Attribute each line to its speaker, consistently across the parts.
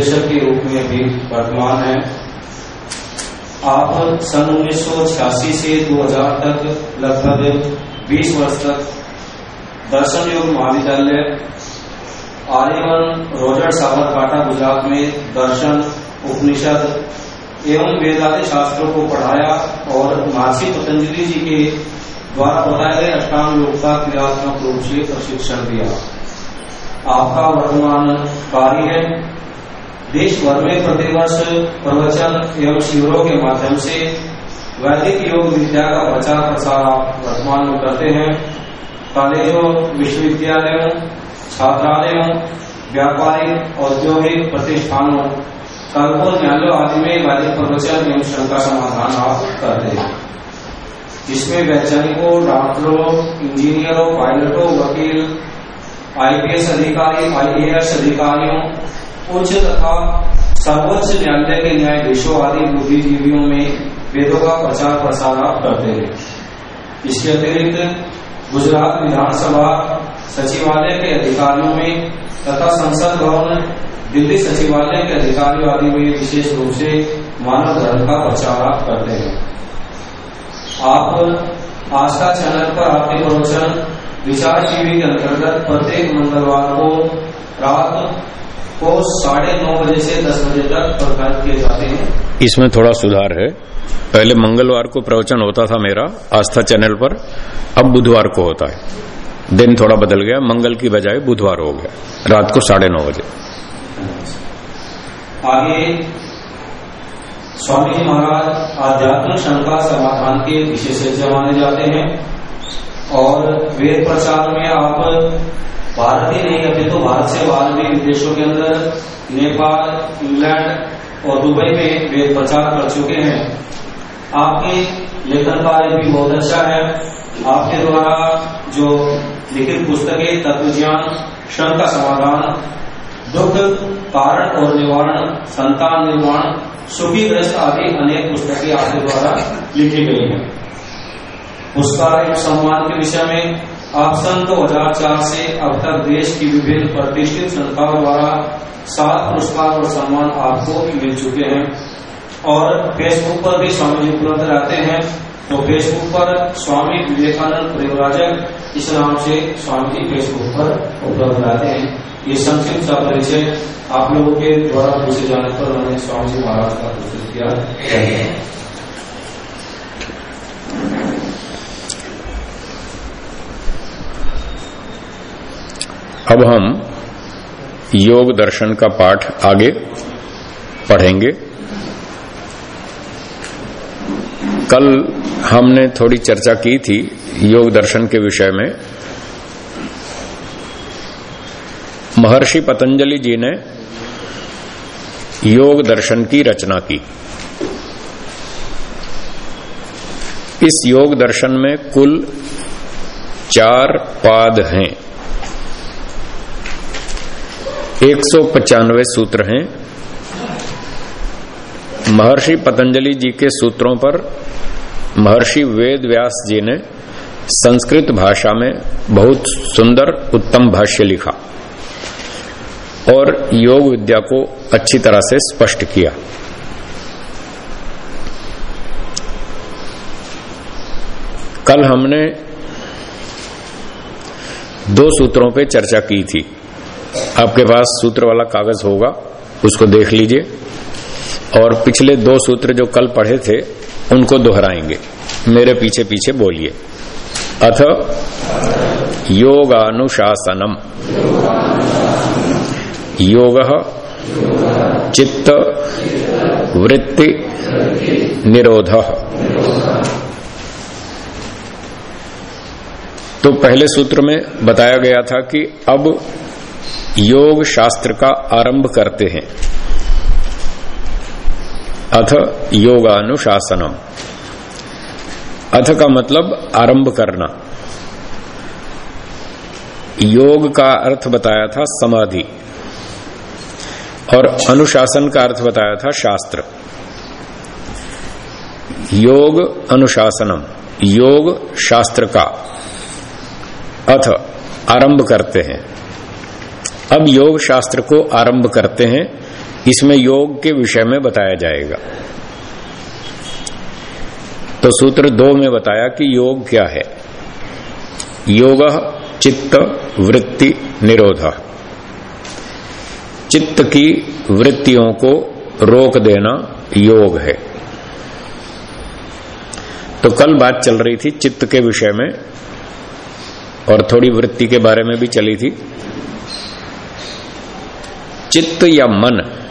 Speaker 1: निदेशक के रूप में भी वर्तमान है। आप सन उन्नीस से 2000 तक लगभग 20 वर्ष तक दर्शन योग महाविद्यालय, आर्यवन, रोजर साबरकाठा गुजरात में दर्शन, उपनिषद एवं वेदादि शास्त्रों को पढ़ाया और महर्षि पतंजलि जी के द्वारा बताए गए अष्टांग योग का क्रियात्मक रूप से प्रशिक्षण दिया। आपका वर्तमान कार्य है देश भर में प्रतिवर्ष प्रवचन एवं शिविरों के माध्यम से वैदिक योग विद्या का प्रचार प्रसार आप वर्तमान में करते हैं। कॉलेजों, विश्वविद्यालयों, छात्रालयों, व्यापारिक, औद्योगिक प्रतिष्ठानों, कल्पों न्यायालयों आदि में वैदिक प्रवचन एवं शंका समाधान आप करते हैं। जिसमें वैज्ञानिकों, डॉक्टरों, इंजीनियरों, पायलटों, वकील, आईपीएस अधिकारी, आईएएस अधिकारियों उच्च तथा सर्वोच्च न्यायालय के न्यायाधीशों आदि बुद्धिजीवियों में वेदों का प्रचार प्रसार आप करते हैं। इसके अतिरिक्त गुजरात विधानसभा सचिवालय के अधिकारियों में तथा संसद भवन, दिल्ली सचिवालय के अधिकारियों आदि में विशेष रूप से मानव धर्म का प्रचार आप करते हैं। आप आस्था चैनल पर आपके प्रवचन, विचार टीवी के अंतर्गत प्रत्येक मंगलवार को रात को साढ़े नौ बजे से दस बजे तक किए जाते हैं।
Speaker 2: इसमें थोड़ा सुधार है। पहले मंगलवार को प्रवचन होता था मेरा आस्था चैनल पर अब बुधवार को होता है। दिन थोड़ा बदल गया मंगल की बजाय बुधवार हो गया रात को साढ़े नौ बजे।
Speaker 1: आगे स्वामी जी महाराज आध्यात्मिक शंका समाधान के विशेषज्ञ माने जाते हैं और वेद प्रचार में आप भारत ही नहीं, अभी तो भारत से बाहर भी विदेशों के अंदर नेपाल, इंग्लैंड और दुबई में वेद प्रचार कर चुके हैं। आपके लेखन कार्य भी बहुत अच्छा है। आपके द्वारा जो लिखित पुस्तकें तत्व ज्ञान क्षण का समाधान, दुख, कारण और निवारण, संतान निर्माण सुखी ग्रस्त आदि अनेक पुस्तकें आपके द्वारा लिखी गई हैं। पुरस्कार एवं सम्मान के विषय में आप सन दो हज़ार चार से अब तक देश की विभिन्न प्रतिष्ठित संस्थाओं द्वारा सात पुरस्कार और सम्मान आपको मिल चुके हैं। और फेसबुक पर भी स्वामी जी उपलब्ध रहते हैं। तो फेसबुक पर स्वामी विवेकानंद परिवराजक इस नाम से स्वामी जी फेसबुक पर उपलब्ध रहते हैं। ये संक्षिप्त सा परिचय आप लोगों के द्वारा पूछे जाने पर मैंने स्वामी जी महाराज का प्रस्तुत किया।
Speaker 2: अब हम योग दर्शन का पाठ आगे पढ़ेंगे। कल हमने थोड़ी चर्चा की थी योग दर्शन के विषय में। महर्षि पतंजलि जी ने योग दर्शन की रचना की। इस योग दर्शन में कुल चार पाद हैं। एक सौ पचानवे सूत्र हैं। महर्षि पतंजलि जी के सूत्रों पर महर्षि वेद व्यास जी ने संस्कृत भाषा में बहुत सुंदर उत्तम भाष्य लिखा और योग विद्या को अच्छी तरह से स्पष्ट किया। कल हमने दो सूत्रों पे चर्चा की थी। आपके पास सूत्र वाला कागज़ होगा, उसको देख लीजिए। और पिछले दो सूत्र जो कल पढ़े थे, उनको दोहराएँगे। मेरे पीछे पीछे बोलिए। अथ, योगानुशासनम। योग, चित्त, वृत्ति, निरोध। तो पहले सूत्र में बताया गया था कि अब योग शास्त्र का आरंभ करते हैं। अथ योगानुशासनम। अथ का मतलब आरंभ करना। योग का अर्थ बताया था समाधि। और अनुशासन का अर्थ बताया था शास्त्र। योग अनुशासनम। योग शास्त्र का। अथ आरंभ करते हैं। अब योग शास्त्र को आरंभ करते हैं, इसमें योग के विषय में बताया जाएगा। तो सूत्र दो में बताया कि योग क्या है। योग चित्त, वृत्ति, निरोध। चित्त की वृत्तियों को रोक देना योग है। तो कल बात चल रही थी चित्त के विषय में, और थोड़ी वृत्ति के बारे में भी चली थी। चित्त या मन?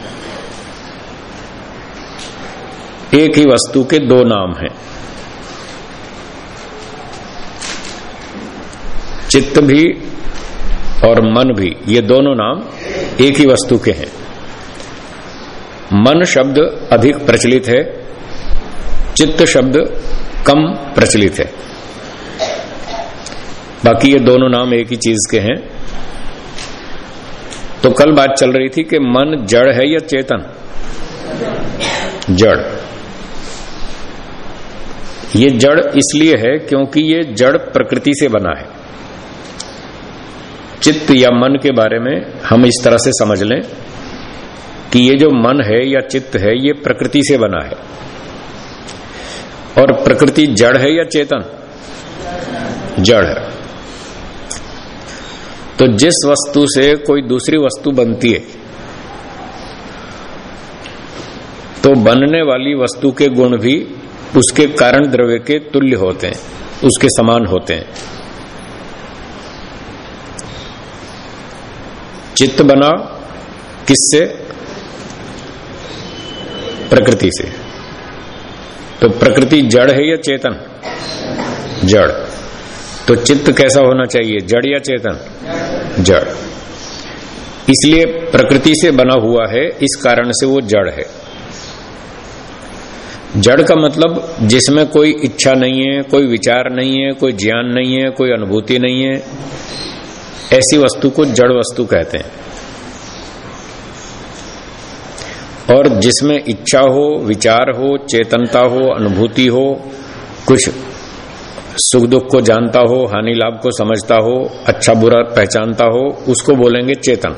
Speaker 2: एक ही वस्तु के दो नाम हैं। चित्त भी और मन भी, ये दोनों नाम एक ही वस्तु के हैं। मन शब्द अधिक प्रचलित है, चित्त शब्द कम प्रचलित है। बाकी ये दोनों नाम एक ही चीज़ के हैं। तो कल बात चल रही थी कि मन जड़ है या चेतन? जड़। ये जड़ इसलिए है क्योंकि ये जड़ प्रकृति से बना है। चित्त या मन के बारे में हम इस तरह से समझ लें कि ये जो मन है या चित्त है, ये प्रकृति से बना है। और प्रकृति जड़ है या चेतन? जड़ है। तो जिस वस्तु से कोई दूसरी वस्तु बनती है तो बनने वाली वस्तु के गुण भी उसके कारण द्रव्य के तुल्य होते हैं, उसके समान होते हैं। चित्त बना किससे? प्रकृति से। तो प्रकृति जड़ है या चेतन? जड़। तो चित्त कैसा होना चाहिए, जड़ या चेतन? जड़। इसलिए प्रकृति से बना हुआ है, इस कारण से वो जड़ है। जड़ का मतलब जिसमें कोई इच्छा नहीं है, कोई विचार नहीं है, कोई ज्ञान नहीं है, कोई अनुभूति नहीं है, ऐसी वस्तु को जड़ वस्तु कहते हैं। और जिसमें इच्छा हो, विचार हो, चेतनता हो, अनुभूति हो, कुछ सुख दुख को जानता हो हानि लाभ को समझता हो अच्छा बुरा पहचानता हो, उसको बोलेंगे चेतन।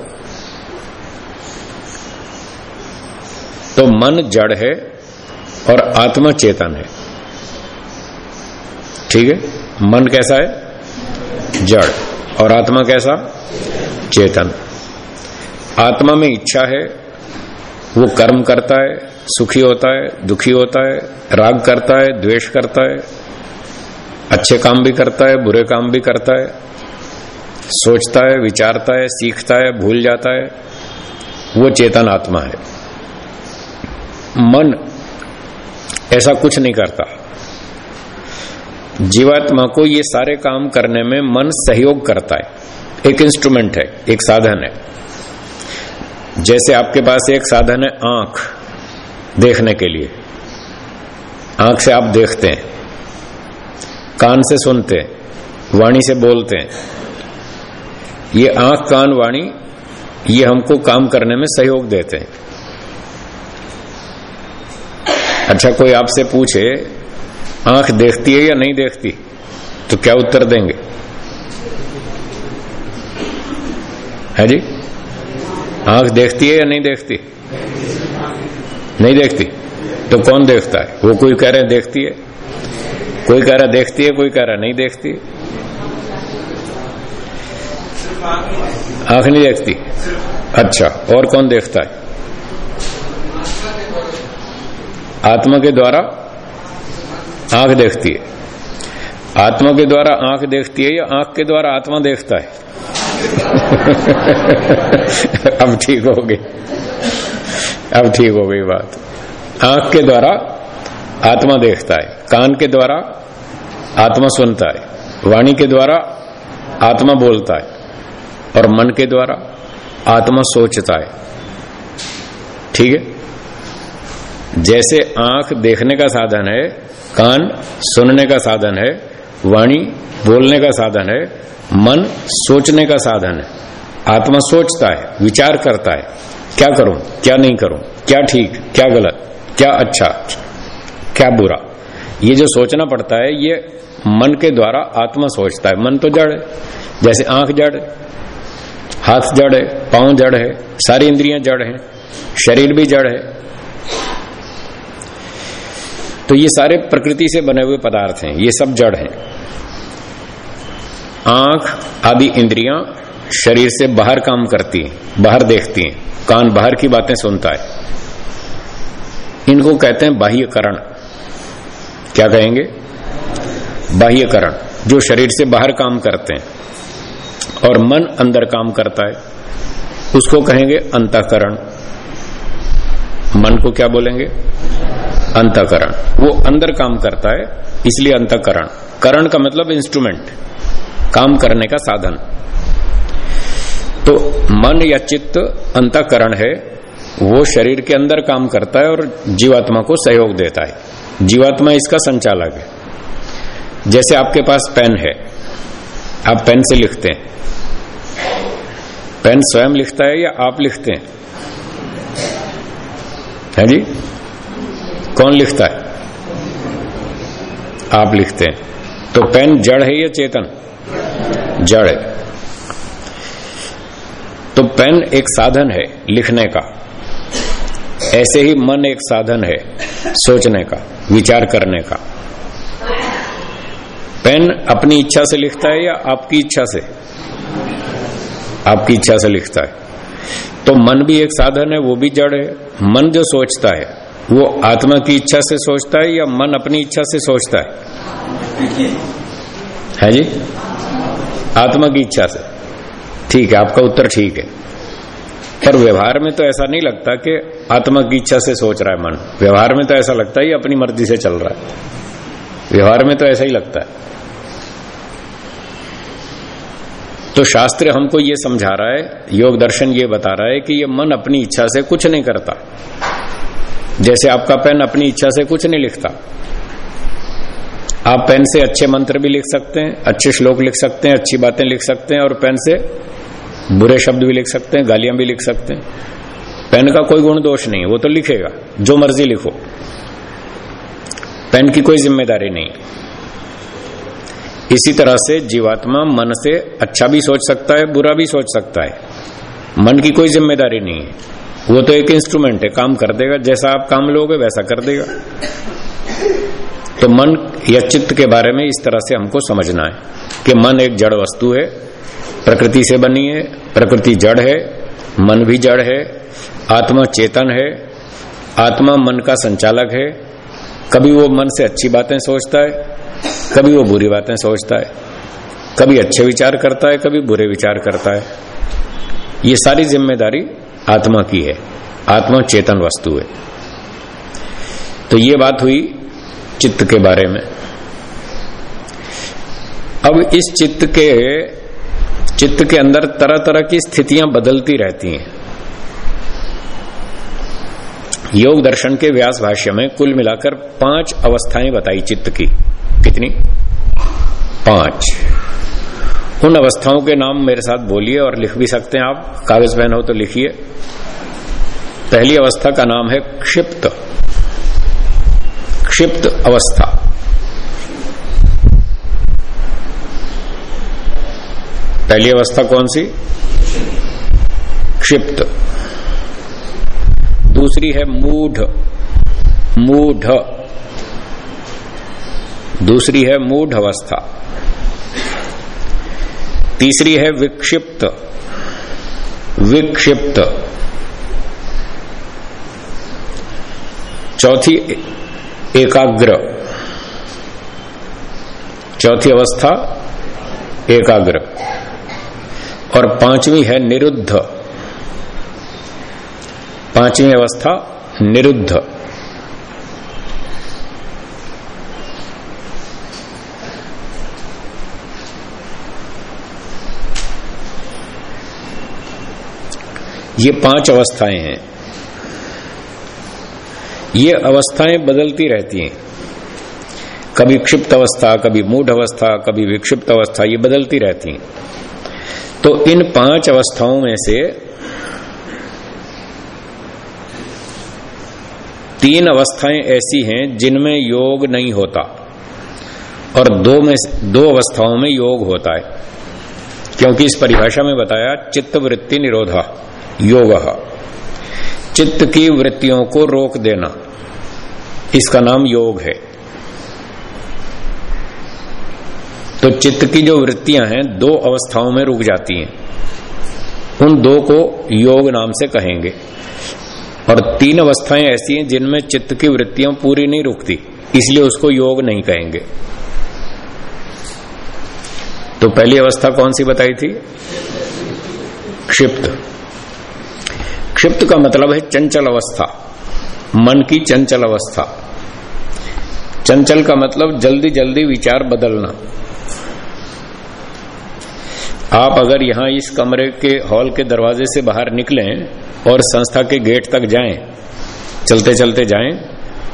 Speaker 2: तो मन जड़ है और आत्मा चेतन है। ठीक है? मन कैसा है? जड़। और आत्मा कैसा? चेतन। आत्मा में इच्छा है, वो कर्म करता है, सुखी होता है, दुखी होता है, राग करता है, द्वेष करता है अच्छे काम भी करता है, बुरे काम भी करता है। सोचता है, विचारता है, सीखता है, भूल जाता है। वो चेतन आत्मा है। मन ऐसा कुछ नहीं करता। जीवात्मा को ये सारे काम करने में मन सहयोग करता है। एक इंस्ट्रूमेंट है, एक साधन है। जैसे आपके पास एक साधन है, आँख देखने के लिए। आँख से आप देखते हैं। कान से सुनते हैं वाणी से बोलते। हैं ये आँख, कान, वाणी, ये हमको काम करने में सहयोग देते। हैं अच्छा कोई आपसे पूछे, आँख देखती है या नहीं देखती तो क्या उत्तर देंगे? है जी? आँख देखती है या नहीं देखती? नहीं देखती। तो कौन देखता है? वो कोई कह रहे हैं, देखती है। कोई कह रहा देखती है, कोई कह रहा नहीं देखती। आँख नहीं देखती? अच्छा और कौन देखता है? आत्मा के द्वारा आँख देखती है। आत्मा के द्वारा आँख देखती है या आँख के द्वारा आत्मा देखता है? अब ठीक हो गई। अब ठीक हो गई बात। आँख के द्वारा आत्मा देखता है। कान के द्वारा आत्मा सुनता है। वाणी के द्वारा आत्मा बोलता है। और मन के द्वारा आत्मा सोचता है। ठीक है? जैसे आँख देखने का साधन है, कान सुनने का साधन है, वाणी बोलने का साधन है, मन सोचने का साधन है। आत्मा सोचता है, विचार करता है। क्या करूँ? क्या नहीं करूँ? क्या ठीक? क्या गलत? क्या अच्छा? क्या बुरा? ये जो सोचना पड़ता है, ये मन के द्वारा आत्मा सोचता है। मन तो जड़ है, जैसे आँख जड़ है, हाथ जड़ है, पाँव जड़ है, सारी इंद्रियाँ जड़ है, शरीर भी जड़ है। तो ये सारे प्रकृति से बने हुए पदार्थ हैं, ये सब जड़ हैं। आँख, आदि इंद्रियाँ शरीर से बाहर काम करती हैं, बाहर देखती हैं, कान बाहर की बातें सुनता है। इनको कहते हैं बाह्यकरण। क्या कहेंगे? बाह्यकरण, जो शरीर से बाहर काम करते हैं और मन अंदर काम करता है, उसको कहेंगे अंतकरण। मन को क्या बोलेंगे? अंतकरण। वो अंदर काम करता है, इसलिए अंतकरण। करण का मतलब इंस्ट्रूमेंट काम करने का साधन। तो मन या चित्त अंतकरण है, वो शरीर के अंदर काम करता है और जीवात्मा को सहयोग देता है। जीवात्मा इसका संचालक है। जैसे आपके पास पेन है, आप पेन से लिखते हैं। पेन स्वयं लिखता है या आप लिखते हैं? है जी? कौन लिखता है? आप लिखते हैं। तो पेन जड़ है या चेतन? जड़ है। तो पेन एक साधन है लिखने का। ऐसे ही मन एक साधन है सोचने का। विचार करने का। पेन अपनी इच्छा से लिखता है या आपकी इच्छा से? आपकी इच्छा से लिखता है। तो मन भी एक साधन है, वो भी जड़ है। मन जो सोचता है, वो आत्मा की इच्छा से सोचता है या मन अपनी इच्छा से सोचता है? है जी? आत्मा की इच्छा से। ठीक है, आपका उत्तर ठीक है। पर व्यवहार में तो ऐसा नहीं लगता कि आत्मा की इच्छा से सोच रहा है मन। व्यवहार में तो ऐसा लगता है अपनी मर्ज़ी से चल रहा है। व्यवहार में तो ऐसा ही लगता है। तो शास्त्र हमको ये समझा रहा है, योग दर्शन ये बता रहा है कि ये मन अपनी इच्छा से कुछ नहीं करता। जैसे आपका पेन अपनी इच्छा से कुछ नहीं लिखता। आप पेन से अच्छे मंत्र भी लिख सकते हैं, अच्छे श्लोक लिख सकते हैं, अच्छी बातें लिख सकते हैं और पेन से बुरे शब्द भी लिख सकते हैं, गालियाँ भी लिख सकते हैं। पेन का कोई गुण दोष नहीं, वो तो लिखेगा, जो मर्ज़ी लिखो। पेन की कोई ज़िम्मेदारी नहीं। इसी तरह से जीवात्मा मन से अच्छा भी सोच सकता है, बुरा भी सोच सकता है। मन की कोई ज़िम्मेदारी नहीं। है वो तो एक इंस्ट्रूमेंट है, काम कर देगा, जैसा आप काम लोगे, वैसा कर देगा। तो मन या चित्त के बारे में इस तरह से हमको समझना है कि मन एक जड़ वस्तु है प्रकृति से बनी है, प्रकृति जड़ है, मन भी जड़ है, आत्मा चेतन है, आत्मा मन का संचालक है। कभी वो मन से अच्छी बातें सोचता है, कभी वो बुरी बातें सोचता है, कभी अच्छे विचार करता है, कभी बुरे विचार करता है। ये सारी ज़िम्मेदारी आत्मा की है, आत्मा चेतन वस्तु है। तो ये बात हुई चित्त के बारे में। अब इस चित्त के चित्त के अंदर तरह तरह की स्थितियाँ बदलती रहती हैं। योग दर्शन के व्यास भाष्य में कुल मिलाकर पाँच अवस्थाएँ बताई चित्त की। कितनी? पाँच। उन अवस्थाओं के नाम मेरे साथ बोलिए और लिख भी सकते हैं आप। कागज़, पेन हो तो लिखिए। पहली अवस्था का नाम है क्षिप्त। क्षिप्त अवस्था। पहली अवस्था कौन सी? क्षिप्त। दूसरी है मूढ़। मूढ़। दूसरी है मूढ़ अवस्था। तीसरी है विक्षिप्त। विक्षिप्त। चौथी एकाग्र। चौथी अवस्था एकाग्र। और पांचवी है निरुद्ध। पांचवी अवस्था निरुद्ध। ये पाँच अवस्थाएँ हैं। ये अवस्थाएँ बदलती रहती हैं। कभी क्षिप्त अवस्था, कभी मूढ़ अवस्था, कभी विक्षिप्त अवस्था, ये बदलती रहती हैं। तो इन पाँच अवस्थाओं में से तीन अवस्थाएँ ऐसी हैं जिनमें योग नहीं होता। और दो में दो अवस्थाओं में योग होता है। क्योंकि इस परिभाषा में बताया, चित्त वृत्ति निरोधा, योग। चित्त की वृत्तियों को रोक देना। इसका नाम योग है। तो चित्त की जो वृत्तियाँ हैं, दो अवस्थाओं में रुक जाती हैं। उन दो को योग नाम से कहेंगे। और तीन अवस्थाएँ ऐसी हैं जिनमें चित्त की वृत्तियाँ पूरी नहीं रुकती, इसलिए उसको योग नहीं कहेंगे। तो पहली अवस्था कौन सी बताई थी? क्षिप्त। क्षिप्त का मतलब है चंचल अवस्था। मन की चंचल अवस्था। चंचल का मतलब जल्दी जल्दी विचार बदलना। आप अगर यहाँ इस कमरे के हॉल के दरवाजे से बाहर निकलें और संस्था के गेट तक जाएँ चलते चलते जाएँ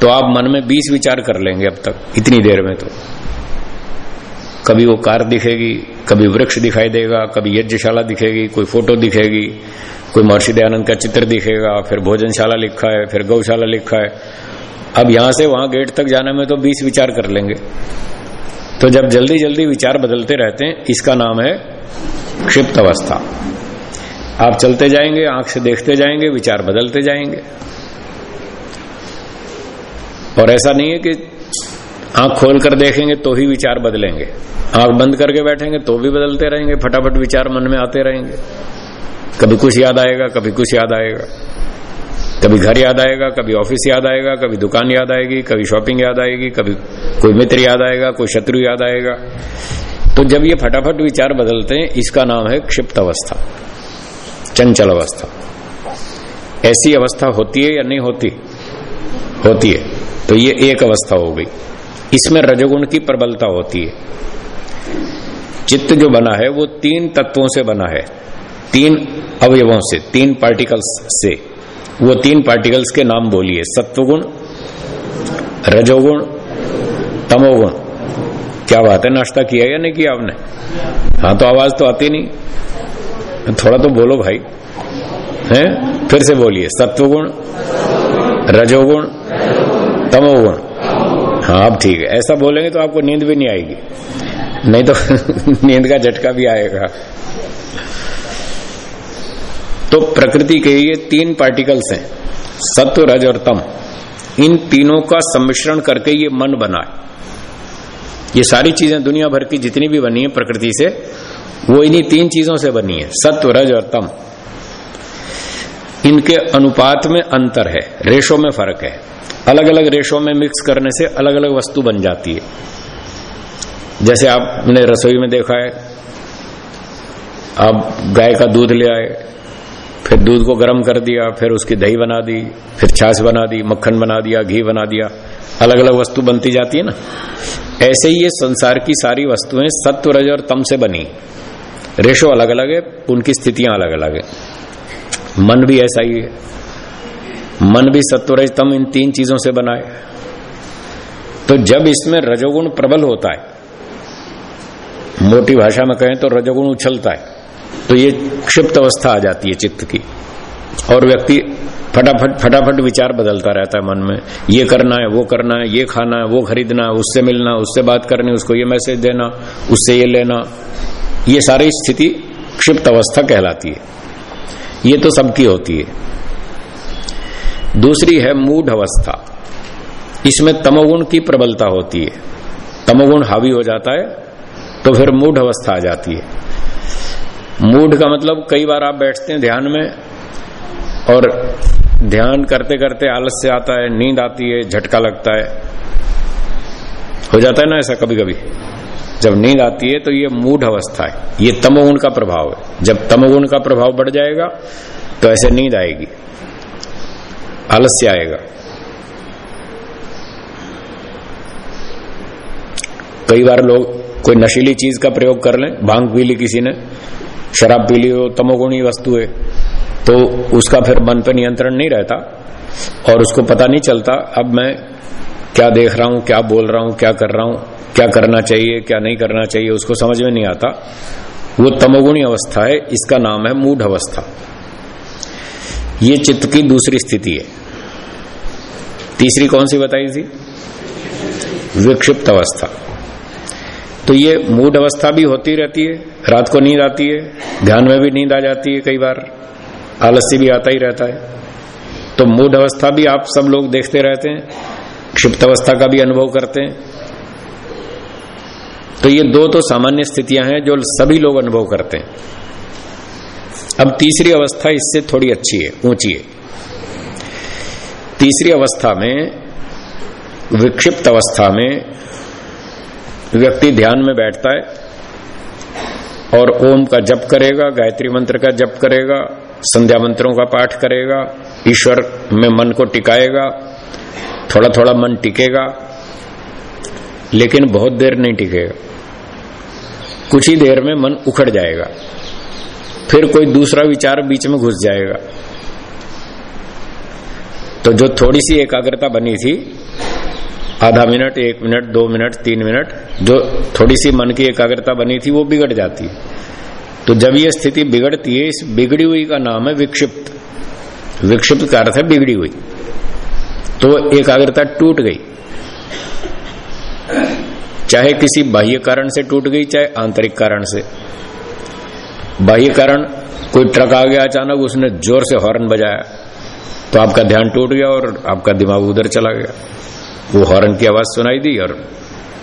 Speaker 2: तो आप मन में 20 विचार कर लेंगे अब तक, इतनी देर में तो। कभी वो कार दिखेगी, कभी वृक्ष दिखाई देगा, कभी यज्ञशाला दिखेगी, कोई फ़ोटो दिखेगी, कोई महर्षि दयानंद का चित्र दिखेगा, फिर भोजनशाला लिखा है, फिर गौशाला लिखा है। अब यहाँ से वहाँ गेट तक जाने में तो 20 विचार कर लेंगे। तो जब जल्दी जल्दी विचार बदलते रहते हैं, इसका नाम है क्षिप्त अवस्था आप चलते जाएँगे, आँख से देखते जाएँगे, विचार बदलते जाएँगे। और ऐसा नहीं है कि आँख खोल कर देखेंगे तो ही विचार बदलेंगे। आँख बंद करके बैठेंगे तो भी बदलते रहेंगे, फटाफट विचार मन में आते रहेंगे। कभी कुछ याद आएगा, कभी कुछ याद आएगा। कभी घर याद आएगा, कभी ऑफ़िस याद आएगा, कभी दुकान याद आएगी, कभी शॉपिंग याद आएगी, कभी कोई मित्र याद आएगा, कोई शत्रु याद आएगा। तो जब ये फटाफट विचार बदलते हैं, इसका नाम है क्षिप्त अवस्था, चंचल अवस्था। ऐसी अवस्था होती है या नहीं होती? होती है। तो ये एक अवस्था हो गई। इसमें रजोगुण की प्रबलता होती है। चित्त जो बना है, वो तीन तत्वों से बना है। तीन अवयवों से, तीन पार्टिकल्स से। वो तीन पार्टिकल्स के नाम बोलिए। सत्वगुण, रजोगुण, तमोगुण। क्या बात है? नाश्ता किया या नहीं किया आपने? हाँ तो आवाज़ तो आती नहीं। थोड़ा तो बोलो भाई। है? फिर से बोलिए। सत्वगुण, रजोगुण, तमोगुण। हाँ अब ठीक है। ऐसा बोलेंगे तो आपको नींद भी नहीं आएगी। नहीं तो नींद का झटका भी आएगा। तो प्रकृति के ये तीन पार्टिकल्स हैं। सत्व, रज और तम। इन तीनों का सम्मिश्रण करके ये मन बना है ये सारी चीज़ें दुनिया भर की जितनी भी बनी है प्रकृति से, वो इन्हीं तीन चीज़ों से बनी है, सत्व, रज और तम। इनके अनुपात में अंतर है, रेशो में फ़र्क है। अलग अलग रेशो में मिक्स करने से अलग अलग वस्तु बन जाती है। जैसे आपने रसोई में देखा है, आप गाय का दूध ले आए, फिर दूध को गर्म कर दिया, फिर उसकी दही बना दी, फिर छाछ बना दी, मक्खन बना दिया, घी बना दिया अलग अलग वस्तु बनती जाती है ना। ऐसे ही ये संसार की सारी वस्तुएँ सत्व रज और तम से बनी। रेशो अलग अलग है, उनकी स्थितियाँ अलग अलग है। मन भी ऐसा ही है। मन भी सत्व रज तम इन तीन चीज़ों से बना है। तो जब इसमें रजोगुण प्रबल होता है, मोटी भाषा में कहें तो रजोगुण उछलता है तो ये क्षिप्त अवस्था आ जाती है चित्त की। और व्यक्ति फटाफट फटाफट विचार बदलता रहता है मन में। ये करना है, वो करना है, ये खाना है, वो खरीदना है, उससे मिलना उससे बात करनी उसको ये मैसेज देना, उससे ये लेना। ये सारी स्थिति क्षिप्त अवस्था कहलाती है। ये तो सबकी होती है। दूसरी है मूढ़ अवस्था। इसमें तमोगुण की प्रबलता होती है। तमोगुण हावी हो जाता है तो फिर मूढ़ अवस्था आ जाती है। मूढ़ का मतलब कई बार आप बैठते हैं ध्यान में और ध्यान करते करते आलस्य आता है, नींद आती है, झटका लगता है। हो जाता है ना ऐसा कभी कभी जब नींद आती है तो ये मूढ़ अवस्था है। ये तमोगुण का प्रभाव है। जब तमोगुण का प्रभाव बढ़ जाएगा तो ऐसे नींद आएगी। आलस्य आएगा। कई बार लोग कोई नशीली चीज़ का प्रयोग कर लें, भाँग पी ली किसी ने, शराब पी ली हो, तमोगुणी वस्तु है। तो उसका फिर मन पर नियंत्रण नहीं रहता और उसको पता नहीं चलता, अब मैं क्या देख रहा हूँ, क्या बोल रहा हूँ, क्या कर रहा हूँ, क्या करना चाहिए, क्या नहीं करना चाहिए, उसको समझ में नहीं आता। वो तमोगुणी अवस्था है, इसका नाम है मूढ़ अवस्था। ये चित्त की दूसरी स्थिति है। तीसरी कौन सी बताई थी? विक्षिप्त अवस्था। तो ये मूड अवस्था भी होती रहती है, रात को नींद आती है, ध्यान में भी नींद आ जाती है कई बार। आलस्य भी आता ही रहता है। तो मूड अवस्था भी आप सब लोग देखते रहते हैं क्षिप्त अवस्था का भी अनुभव करते हैं। तो ये दो तो सामान्य स्थितियाँ हैं जो सभी लोग अनुभव करते हैं। अब तीसरी अवस्था इससे थोड़ी अच्छी है, ऊँची है। तीसरी अवस्था में विक्षिप्त अवस्था में व्यक्ति ध्यान में बैठता है और ओम का जप करेगा, गायत्री मंत्र का जप करेगा संध्या मंत्रों का पाठ करेगा, ईश्वर में मन को टिकाएगा थोड़ा थोड़ा मन टिकेगा, लेकिन बहुत देर नहीं टिकेगा। कुछ ही देर में मन उखड़ जाएगा। फिर कोई दूसरा विचार बीच में घुस जाएगा। तो जो थोड़ी सी एकाग्रता बनी थी, आधा मिनट, एक मिनट, दो मिनट, तीन मिनट, जो थोड़ी सी मन की एकाग्रता बनी थी, वो बिगड़ जाती है। तो जब ये स्थिति बिगड़ती है, इस बिगड़ी हुई का नाम है विक्षिप्त। विक्षिप्त का अर्थ है बिगड़ी हुई। तो एकाग्रता टूट गई। चाहे किसी बाह्य कारण से टूट गई, चाहे आंतरिक कारण से। बाह्य कारण, कोई ट्रक आ गया अचानक, उसने ज़ोर से हॉर्न बजाया। तो आपका ध्यान टूट गया और आपका दिमाग उधर चला गया। वो हॉर्न की आवाज़ सुनाई दी और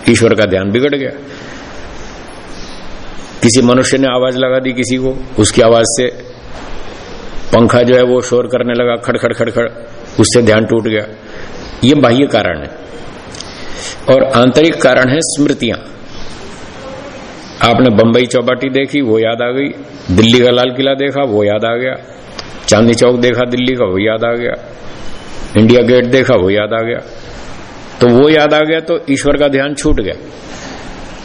Speaker 2: ईश्वर का ध्यान बिगड़ गया। किसी मनुष्य ने आवाज़ लगा दी किसी को, उसकी आवाज़ से पंखा जो है वो शोर करने लगा खड़खड़ खड़खड़ उससे ध्यान टूट गया। ये बाह्य कारण है। और आंतरिक कारण है स्मृतियाँ। आपने बंबई चौपाटी देखी, वो याद आ गई। दिल्ली का लाल किला देखा, वो याद आ गया। चांदनी चौक देखा, दिल्ली का, वो याद आ गया। इंडिया गेट देखा, वो याद आ गया। तो वो याद आ गया तो ईश्वर का ध्यान छूट गया।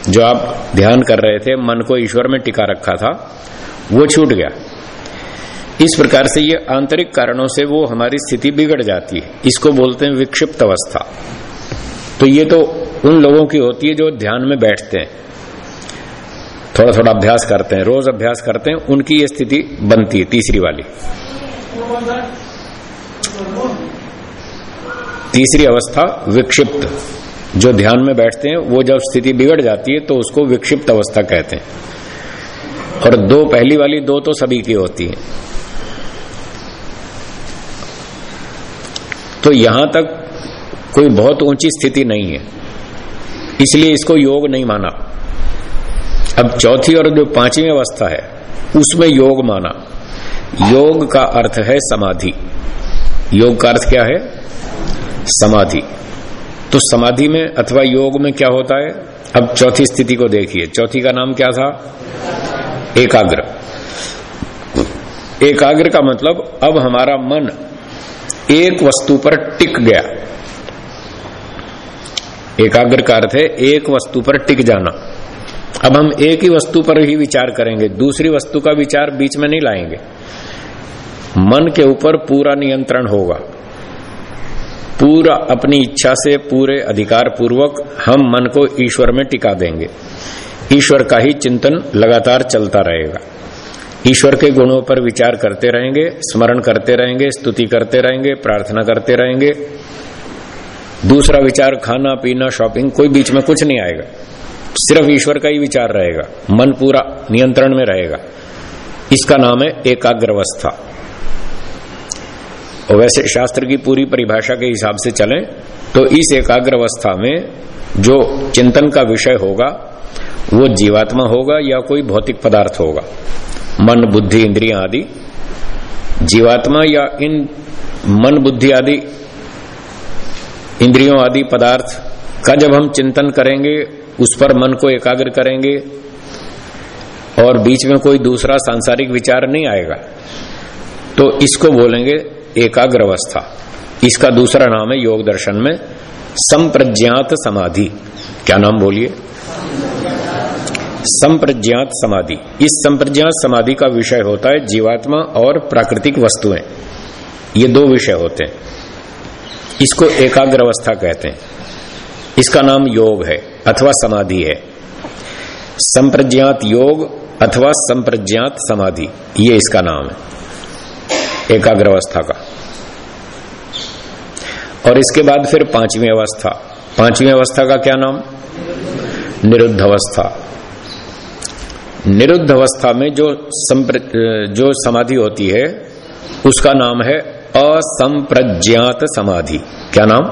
Speaker 2: जो आप ध्यान कर रहे थे, मन को ईश्वर में टिका रखा था, वो छूट गया। इस प्रकार से ये आंतरिक कारणों से वो हमारी स्थिति बिगड़ जाती है। इसको बोलते हैं विक्षिप्त अवस्था। तो ये तो उन लोगों की होती है जो ध्यान में बैठते हैं। थोड़ा थोड़ा अभ्यास करते हैं, रोज अभ्यास करते हैं, उनकी ये स्थिति बनती है, तीसरी वाली। तीसरी अवस्था विक्षिप्त। जो ध्यान में बैठते हैं, वो जब स्थिति बिगड़ जाती है तो उसको विक्षिप्त अवस्था कहते हैं। और दो, पहली वाली दो तो सभी की होती है। तो यहाँ तक कोई बहुत ऊँची स्थिति नहीं है। इसलिए इसको योग नहीं माना। अब चौथी और जो पांचवी अवस्था है, उसमें योग माना। योग का अर्थ है समाधि। योग का अर्थ क्या है? समाधि। तो समाधि में अथवा योग में क्या होता है? अब चौथी स्थिति को देखिए। चौथी का नाम क्या था? एकाग्र। एकाग्र का मतलब अब हमारा मन एक वस्तु पर टिक गया। एकाग्र का अर्थ है एक वस्तु पर टिक जाना। अब हम एक ही वस्तु पर ही विचार करेंगे। दूसरी वस्तु का विचार बीच में नहीं लाएँगे। मन के ऊपर पूरा नियंत्रण होगा। पूरा अपनी इच्छा से पूरे अधिकार पूर्वक हम मन को ईश्वर में टिका देंगे। ईश्वर का ही चिंतन लगातार चलता रहेगा। ईश्वर के गुणों पर विचार करते रहेंगे, स्मरण करते रहेंगे, स्तुति करते रहेंगे, प्रार्थना करते रहेंगे। दूसरा विचार खाना, पीना, शॉपिंग, कोई बीच में कुछ नहीं आएगा। सिर्फ़ ईश्वर का ही विचार रहेगा। मन पूरा नियंत्रण में रहेगा। इसका नाम है एकाग्रवस्था। और वैसे शास्त्र की पूरी परिभाषा के हिसाब से चलें तो इस एकाग्र अवस्था में जो चिंतन का विषय होगा, वो जीवात्मा होगा या कोई भौतिक पदार्थ होगा। मन, बुद्धि, इंद्रिया आदि। जीवात्मा या इन मन, बुद्धि आदि, इंद्रियों आदि पदार्थ का जब हम चिंतन करेंगे, उस पर मन को एकाग्र करेंगे, और बीच में कोई दूसरा सांसारिक विचार नहीं आएगा तो इसको बोलेंगे एकाग्र अवस्था इसका दूसरा नाम है योग दर्शन में संप्रज्ञात समाधि। क्या नाम बोलिए? संप्रज्ञात समाधि। इस संप्रज्ञात समाधि का विषय होता है जीवात्मा और प्राकृतिक वस्तुएँ। ये दो विषय होते हैं। इसको एकाग्र अवस्था कहते हैं। इसका नाम योग है अथवा समाधि है। संप्रज्ञात योग अथवा संप्रज्ञात समाधि। ये इसका नाम है। एकाग्र अवस्था का। और इसके बाद फिर पांचवी अवस्था। पांचवी अवस्था का क्या नाम? निरुद्ध अवस्था। निरुद्ध अवस्था में जो जो समाधि होती है, उसका नाम है असंप्रज्ञात समाधि। क्या नाम?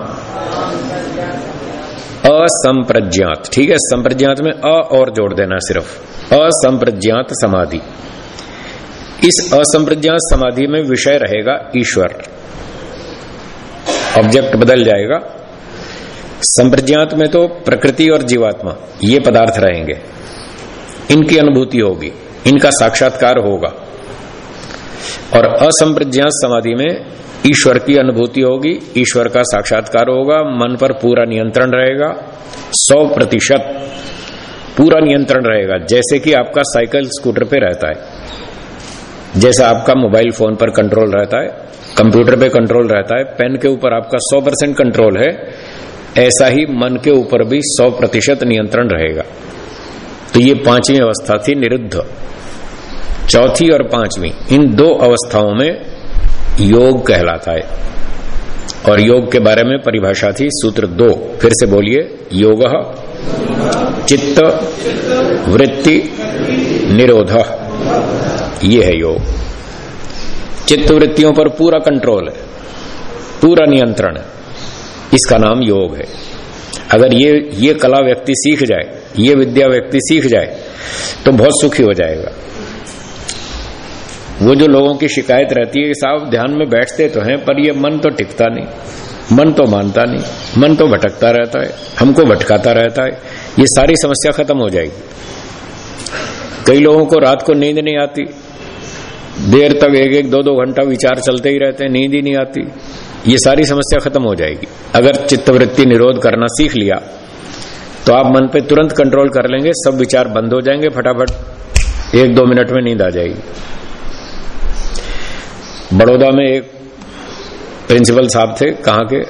Speaker 2: असंप्रज्ञात। ठीक है, संप्रज्ञात में अ और जोड़ देना सिर्फ़। असंप्रज्ञात समाधि। इस असंप्रज्ञात समाधि में विषय रहेगा ईश्वर। ऑब्जेक्ट बदल जाएगा। संप्रज्ञात में तो प्रकृति और जीवात्मा, ये पदार्थ रहेंगे। इनकी अनुभूति होगी, इनका साक्षात्कार होगा। और असंप्रज्ञात समाधि में ईश्वर की अनुभूति होगी, ईश्वर का साक्षात्कार होगा, मन पर पूरा नियंत्रण रहेगा, सौ प्रतिशत पूरा नियंत्रण रहेगा, जैसे कि आपका साइकिल स्कूटर पे रहता है। जैसा आपका मोबाइल फ़ोन पर कंट्रोल रहता है कंप्यूटर पे कंट्रोल रहता है पेन के ऊपर आपका सौ परसेंट कंट्रोल है, ऐसा ही मन के ऊपर भी सौ प्रतिशत नियंत्रण रहेगा। तो ये पांचवी अवस्था थी निरुद्ध। चौथी और पांचवी, इन दो अवस्थाओं में योग कहलाता है। और योग के बारे में परिभाषा थी सूत्र दो। फिर से बोलिए, योग, चित्त, वृत्ति, निरोध। ये है योग। चित्त वृत्तियों पर पूरा कंट्रोल है, पूरा नियंत्रण है। इसका नाम योग है। अगर ये ये कला व्यक्ति सीख जाए, ये विद्या व्यक्ति सीख जाए तो बहुत सुखी हो जाएगा। वो जो लोगों की शिकायत रहती है कि साहब ध्यान में बैठते तो हैं, पर ये मन तो टिकता नहीं, मन तो मानता नहीं, मन तो भटकता रहता है, हमको भटकाता रहता है, ये सारी समस्या खत्म हो जाएगी। कई लोगों को रात को नींद नहीं आती देर तक एक एक दो दो घंटा विचार चलते ही रहते हैं, नींद ही नहीं आती। ये सारी समस्या खत्म हो जाएगी। अगर चित्तवृत्ति निरोध करना सीख लिया तो आप मन पे तुरंत कंट्रोल कर लेंगे, सब विचार बंद हो जाएँगे, फटाफट एक दो मिनट में नींद आ जाएगी। बड़ौदा में एक प्रिंसिपल साहब थे, कहाँ के?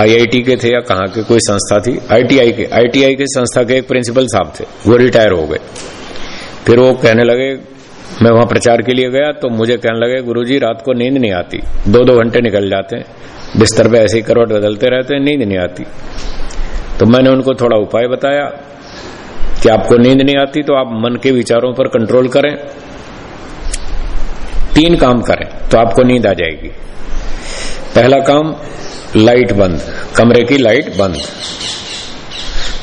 Speaker 2: आईआईटी के थे या कहाँ के, कोई संस्था थी? आईटीआई के आईटीआई के संस्था के एक प्रिंसिपल साहब थे, वो रिटायर हो गए। फिर वो कहने लगे मैं वहाँ प्रचार के लिए गया तो मुझे कहने लगे, गुरुजी, रात को नींद नहीं आती। दो दो घंटे निकल जाते हैं। बिस्तर पे ऐसे ही करवट बदलते रहते हैं, नींद नहीं आती। तो मैंने उनको थोड़ा उपाय बताया कि आपको नींद नहीं आती तो आप मन के विचारों पर कंट्रोल करें। तीन काम करें तो आपको नींद आ जाएगी। पहला काम, लाइट बंद। कमरे की लाइट बंद।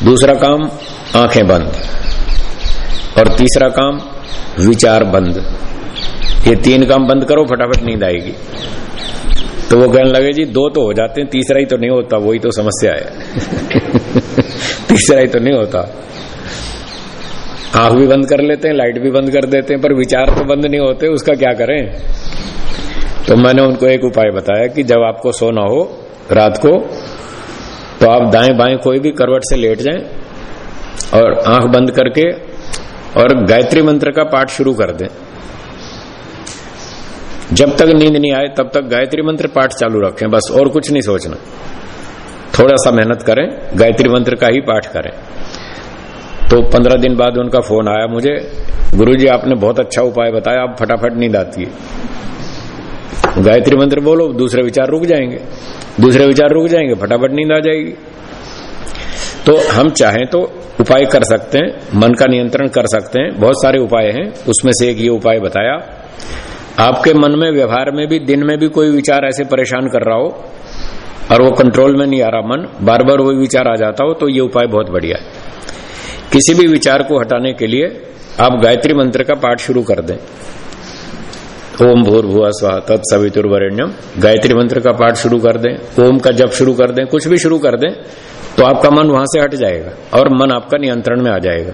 Speaker 2: दूसरा काम, आँखें बंद। और तीसरा काम विचार बंद। ये तीन काम बंद करो, फटाफट नींद आएगी। तो वो कहने लगे, जी, दो तो हो जाते हैं, तीसरा ही तो नहीं होता, वही तो समस्या है। तीसरा ही तो नहीं होता। आँख भी बंद कर लेते हैं, लाइट भी बंद कर देते हैं, पर विचार तो बंद नहीं होते, उसका क्या करें? तो मैंने उनको एक उपाय बताया कि जब आपको सोना हो, रात को तो आप दाएँ बाएँ कोई भी करवट से लेट जाएँ और आँख बंद करके और गायत्री मंत्र का पाठ शुरू कर दें। जब तक नींद नहीं आए, तब तक गायत्री मंत्र पाठ चालू रखें, बस और कुछ नहीं सोचना। थोड़ा सा मेहनत करें, गायत्री मंत्र का ही पाठ करें। तो पंद्रह दिन बाद उनका फ़ोन आया मुझे, गुरुजी आपने बहुत अच्छा उपाय बताया, आप फटाफट नींद आती है। गायत्री मंत्र बोलो, दूसरे विचार रुक जाएँगे। दूसरे विचार रुक जाएँगे, फटाफट नींद आ जाएगी। तो हम चाहें तो उपाय कर सकते हैं, मन का नियंत्रण कर सकते हैं, बहुत सारे उपाय हैं, उसमें से एक ये उपाय बताया। आपके मन में, व्यवहार में भी, दिन में भी कोई विचार ऐसे परेशान कर रहा हो और वो कंट्रोल में नहीं आ रहा मन बार बार वही विचार आ जाता हो तो ये उपाय बहुत बढ़िया है। किसी भी विचार को हटाने के लिए आप गायत्री मंत्र का पाठ शुरू कर दें। ओम भूर भुआ स्वाहा तत्सवितुर्वरेण्यम गायत्री मंत्र का पाठ शुरू कर दें, ओम का जप शुरू कर दें, कुछ भी शुरू कर दें तो आपका मन वहाँ से हट जाएगा और मन आपका नियंत्रण में आ जाएगा।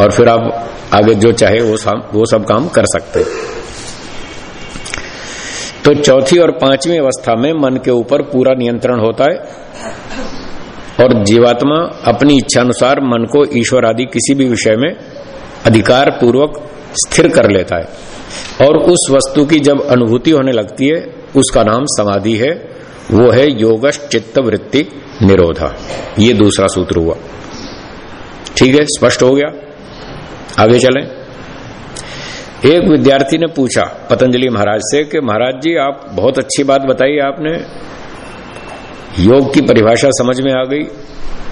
Speaker 2: और फिर आप आगे जो चाहे वो सब वो सब काम कर सकते हैं। तो चौथी और पांचवी अवस्था में मन के ऊपर पूरा नियंत्रण होता है और जीवात्मा अपनी इच्छा अनुसार मन को ईश्वर आदि किसी भी विषय में अधिकार पूर्वक स्थिर कर लेता है। और उस वस्तु की जब अनुभूति होने लगती है, उसका नाम समाधि है। वो है योगश चित्त वृत्ति निरोधा। ये दूसरा सूत्र हुआ। ठीक है, स्पष्ट हो गया? आगे चलें। एक विद्यार्थी ने पूछा, पतंजलि महाराज से, कि महाराज जी, आप बहुत अच्छी बात बताई आपने। योग की परिभाषा समझ में आ गई।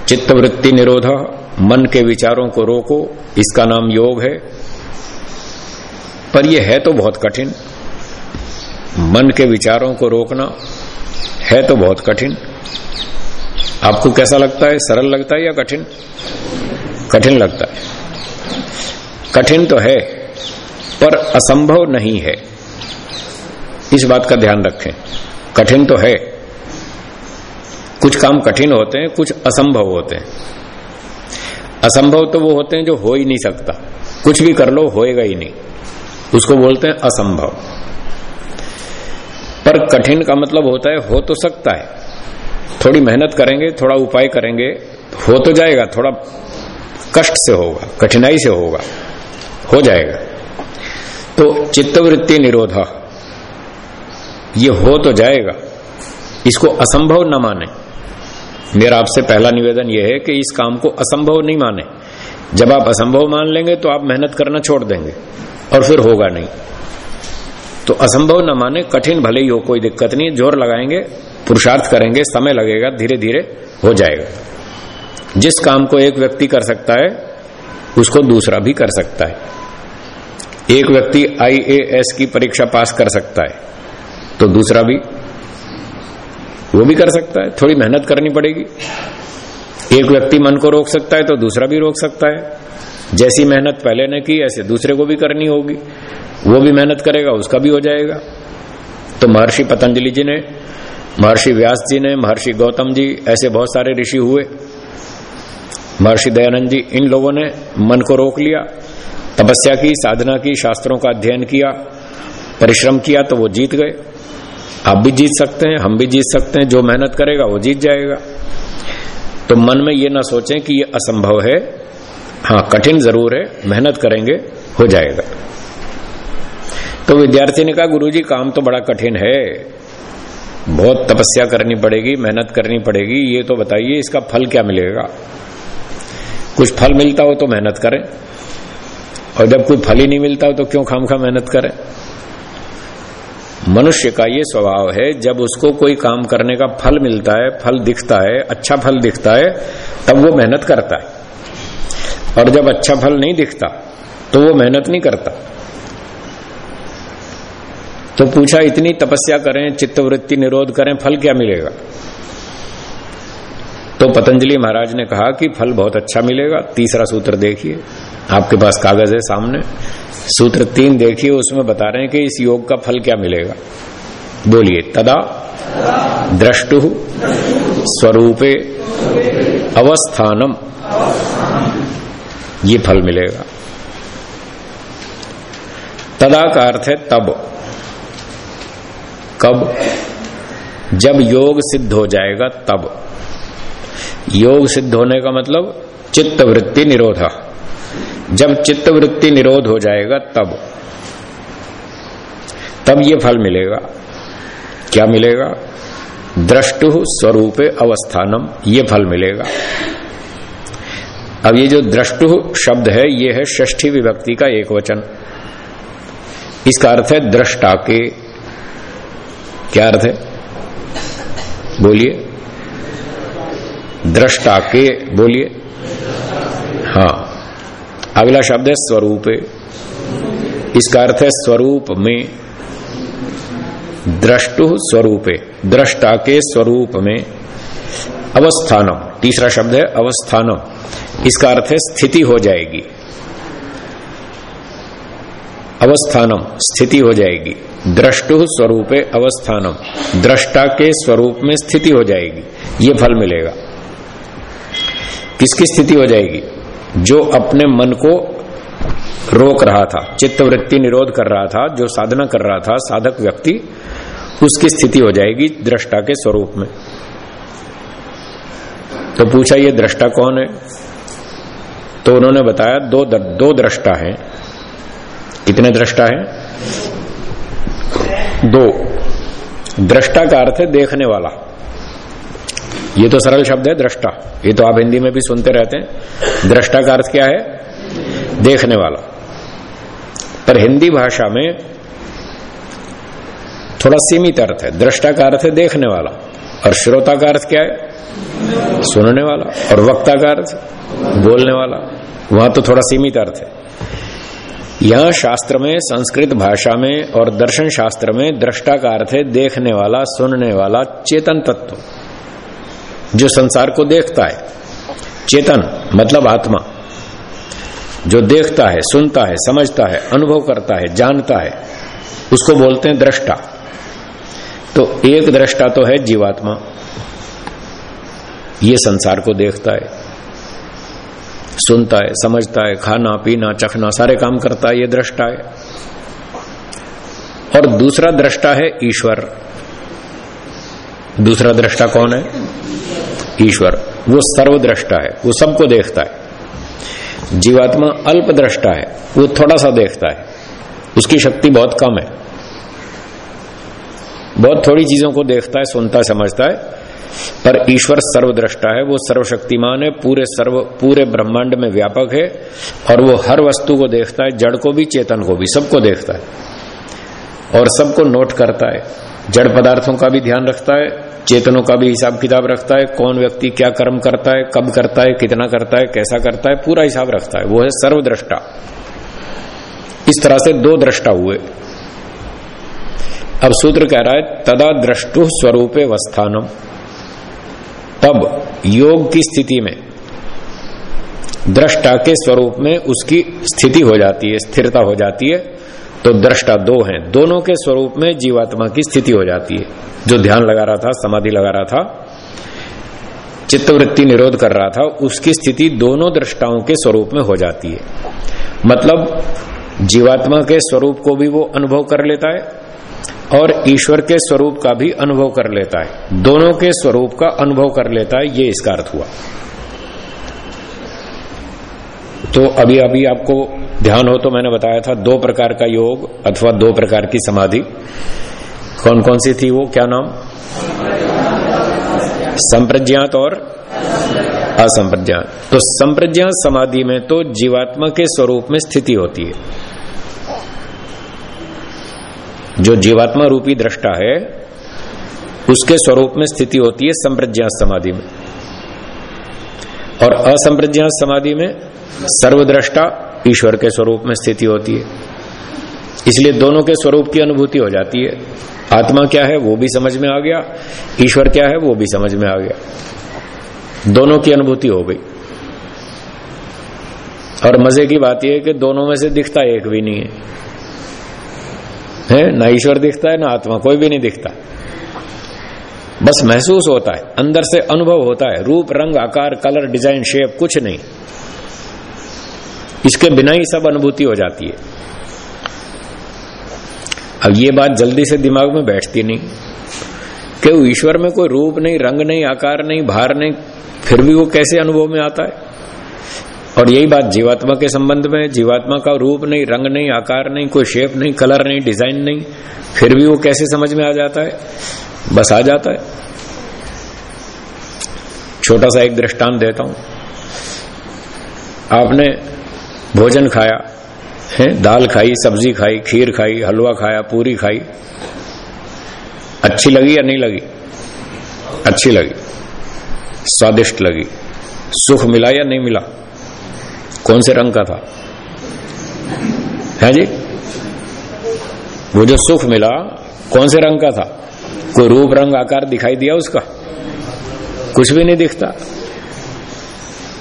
Speaker 2: चित्तवृत्ति निरोधा, मन के विचारों को रोको, इसका नाम योग है। पर यह है तो बहुत कठिन। मन के विचारों को रोकना है तो बहुत कठिन। आपको कैसा लगता है? सरल लगता है या कठिन? कठिन लगता है। कठिन तो है, पर असंभव नहीं है। इस बात का ध्यान रखें। कठिन तो है। कुछ काम कठिन होते हैं, कुछ असंभव होते हैं। असंभव तो वो होते हैं जो हो ही नहीं सकता। कुछ भी कर लो, होएगा ही नहीं। उसको बोलते हैं असंभव। पर कठिन का मतलब होता है, हो तो सकता है। थोड़ी मेहनत करेंगे, थोड़ा उपाय करेंगे, हो तो जाएगा, थोड़ा कष्ट से होगा, कठिनाई से होगा, हो जाएगा। तो चित्तवृत्ति निरोध, ये हो तो जाएगा, इसको असंभव न माने। मेरा आपसे पहला निवेदन यह है कि इस काम को असंभव नहीं माने। जब आप असंभव मान लेंगे तो आप मेहनत करना छोड़ देंगे, और फिर होगा नहीं। तो असंभव न माने, कठिन भले ही हो, कोई दिक्कत नहीं, ज़ोर लगाएँगे पुरुषार्थ करेंगे, समय लगेगा धीरे धीरे हो जाएगा। जिस काम को एक व्यक्ति कर सकता है, उसको दूसरा भी कर सकता है। एक व्यक्ति आईएएस की परीक्षा पास कर सकता है तो दूसरा भी, वो भी कर सकता है। थोड़ी मेहनत करनी पड़ेगी। एक व्यक्ति मन को रोक सकता है तो दूसरा भी रोक सकता है। जैसी मेहनत पहले ने की, ऐसे दूसरे को भी करनी होगी। वो भी मेहनत करेगा, उसका भी हो जाएगा। तो महर्षि पतंजलि जी ने महर्षि व्यास जी ने, महर्षि गौतम जी, ऐसे बहुत सारे ऋषि हुए। महर्षि दयानंद जी, इन लोगों ने मन को रोक लिया, तपस्या की, साधना की, शास्त्रों का अध्ययन किया, परिश्रम किया तो वो जीत गए। आप भी जीत सकते हैं, हम भी जीत सकते हैं, जो मेहनत करेगा, वो जीत जाएगा। तो मन में ये ना सोचें कि ये असंभव है। हाँ कठिन ज़रूर है, मेहनत करेंगे, हो जाएगा। तो विद्यार्थी ने कहा गुरुजी, काम तो बड़ा कठिन है। बहुत तपस्या करनी पड़ेगी, मेहनत करनी पड़ेगी, ये तो बताइए इसका फल क्या मिलेगा। कुछ फल मिलता हो तो मेहनत करें, और जब कोई फल ही नहीं मिलता हो तो क्यों खाम खा मेहनत करें? मनुष्य का ये स्वभाव है, जब उसको कोई काम करने का फल मिलता है, फल दिखता है अच्छा फल दिखता है, तब वो मेहनत करता है। और जब अच्छा फल नहीं दिखता तो वो मेहनत नहीं करता। तो पूछा, इतनी तपस्या करें, चित्तवृत्ति निरोध करें, फल क्या मिलेगा? तो पतंजलि महाराज ने कहा कि फल बहुत अच्छा मिलेगा। तीसरा सूत्र देखिए। आपके पास कागज़ है सामने। सूत्र तीन देखिए, उसमें बता रहे हैं कि इस योग का फल क्या मिलेगा। बोलिए, तदा द्रष्टु स्वरूपे अवस्थानम ये फल मिलेगा। तदा का अर्थ है तब। कब? जब योग सिद्ध हो जाएगा तब। योग सिद्ध होने का मतलब चित्त वृत्ति निरोधा। जब चित्त वृत्ति निरोध हो जाएगा तब। तब ये फल मिलेगा। क्या मिलेगा? दृष्टु स्वरूप अवस्थानम, ये फल मिलेगा। अब ये जो दृष्टु शब्द है, ये है ष्ठी विभक्ति का एक वचन। इसका अर्थ है दृष्टा के क्या अर्थ है? बोलिए। दृष्टा के, बोलिए। हाँ। अगला शब्द है स्वरूप। इसका अर्थ है स्वरूप में। द्रष्टु स्वरूपे। दृष्टा के स्वरूप में। अवस्थानम। तीसरा शब्द है अवस्थानम। इसका अर्थ है स्थिति हो जाएगी। अवस्थानम। स्थिति हो जाएगी। द्रष्टु स्वरूपे अवस्थानम दृष्टा के स्वरूप में स्थिति हो जाएगी। ये फल मिलेगा। किसकी स्थिति हो जाएगी? जो अपने मन को रोक रहा था, चित्तवृत्ति निरोध कर रहा था, जो साधना कर रहा था, साधक व्यक्ति, उसकी स्थिति हो जाएगी दृष्टा के स्वरूप में। तो पूछा, ये दृष्टा कौन है? तो उन्होंने बताया, दो दो दृष्टा है। कितने दृष्टा है? दो, दृष्टा का अर्थ है देखने वाला। ये तो सरल शब्द है, दृष्टा। ये तो आप हिंदी में भी सुनते रहते हैं। दृष्टा का अर्थ क्या है? देखने वाला। पर हिंदी भाषा में थोड़ा सीमित अर्थ है। दृष्टा का अर्थ है देखने वाला। और श्रोता का अर्थ क्या है? सुनने वाला। और वक्ता का अर्थ बोलने वाला। वहाँ तो थोड़ा सीमित अर्थ है। यहाँ शास्त्र में, संस्कृत भाषा में और दर्शन शास्त्र में दृष्टा का अर्थ है देखने वाला, सुनने वाला चेतन तत्व। जो संसार को देखता है। चेतन मतलब आत्मा। जो देखता है, सुनता है, समझता है, अनुभव करता है, जानता है, उसको बोलते हैं दृष्टा। तो एक दृष्टा तो है जीवात्मा। ये संसार को देखता है। सुनता है, समझता है, खाना, पीना, चखना, सारे काम करता है, ये दृष्टा है। और दूसरा दृष्टा है ईश्वर। दूसरा दृष्टा कौन है? ईश्वर। वो सर्वद्रष्टा है, वो सबको देखता है। जीवात्मा अल्प दृष्टा है, वो थोड़ा सा देखता है। उसकी शक्ति बहुत कम है। बहुत थोड़ी चीज़ों को देखता है, सुनता समझता है। पर ईश्वर सर्वद्रष्टा है, वो सर्वशक्तिमान है, पूरे सर्व, पूरे ब्रह्मांड में व्यापक है, और वो हर वस्तु को देखता है, जड़ को भी, चेतन को भी, सबको देखता है, और सबको नोट करता है, जड़ पदार्थों का भी ध्यान रखता है, चेतनों का भी हिसाब किताब रखता है, कौन व्यक्ति क्या कर्म करता है, कब करता है, कितना करता है, कैसा करता है, पूरा हिसाब रखता है, वो है सर्वद्रष्टा। इस तरह से दो दृष्टा हुए। अब सूत्र कह रहा है, तदा द्रष्टु स्वरूपे वस्थानम। तब योग की स्थिति में, दृष्टा के स्वरूप में उसकी स्थिति हो जाती है, स्थिरता हो जाती है तो दृष्टा दो हैं। दोनों के स्वरूप में जीवात्मा की स्थिति हो जाती है। जो ध्यान लगा रहा था, समाधि लगा रहा था, चित्तवृत्ति निरोध कर रहा था, उसकी स्थिति दोनों दृष्टाओं के स्वरूप में हो जाती है। मतलब जीवात्मा के स्वरूप को भी वो अनुभव कर लेता है और ईश्वर के स्वरूप का भी अनुभव कर लेता है। दोनों के स्वरूप का अनुभव कर लेता है, ये इसका अर्थ हुआ। तो अभी अभी आपको ध्यान हो तो मैंने बताया था, दो प्रकार का योग अथवा दो प्रकार की समाधि। कौन कौन सी थी वो? क्या नाम? संप्रज्ञात और असंप्रज्ञात। तो संप्रज्ञात समाधि में तो जीवात्मा के स्वरूप में स्थिति होती है। जो जीवात्मा रूपी दृष्टा है, उसके स्वरूप में स्थिति होती है संप्रज्ञात समाधि में। और असंप्रज्ञात समाधि में सर्वद्रष्टा ईश्वर के स्वरूप में स्थिति होती है। इसलिए दोनों के स्वरूप की अनुभूति हो जाती है। आत्मा क्या है, वो भी समझ में आ गया, ईश्वर क्या है, वो भी समझ में आ गया। दोनों की अनुभूति हो गई। और मज़े की बात यह है कि दोनों में से दिखता एक भी नहीं है। है? ना ईश्वर दिखता है, ना आत्मा, कोई भी नहीं दिखता। बस महसूस होता है, अंदर से अनुभव होता है। रूप, रंग, आकार, कलर, डिज़ाइन, शेप, कुछ नहीं। इसके बिना ही सब अनुभूति हो जाती है। अब ये बात जल्दी से दिमाग में बैठती नहीं। कि ईश्वर में कोई रूप नहीं, रंग नहीं, आकार नहीं, भार नहीं, फिर भी वो कैसे अनुभव में आता है? और यही बात जीवात्मा के संबंध में जीवात्मा का रूप नहीं, रंग नहीं, आकार नहीं, कोई शेप नहीं कलर नहीं डिज़ाइन नहीं। फिर भी वो कैसे समझ में आ जाता है? बस आ जाता है। छोटा सा एक दृष्टांत देता हूँ। आपने भोजन खाया, है? दाल खाई, सब्ज़ी खाई, खीर खाई, हलवा खाया, पूरी खाई। अच्छी लगी या नहीं लगी? अच्छी लगी। स्वादिष्ट लगी। सुख मिला या नहीं मिला? कौन से रंग का था? है जी? वो जो सुख मिला, कौन से रंग का था? कोई रूप रंग आकार दिखाई दिया उसका? कुछ भी नहीं दिखता।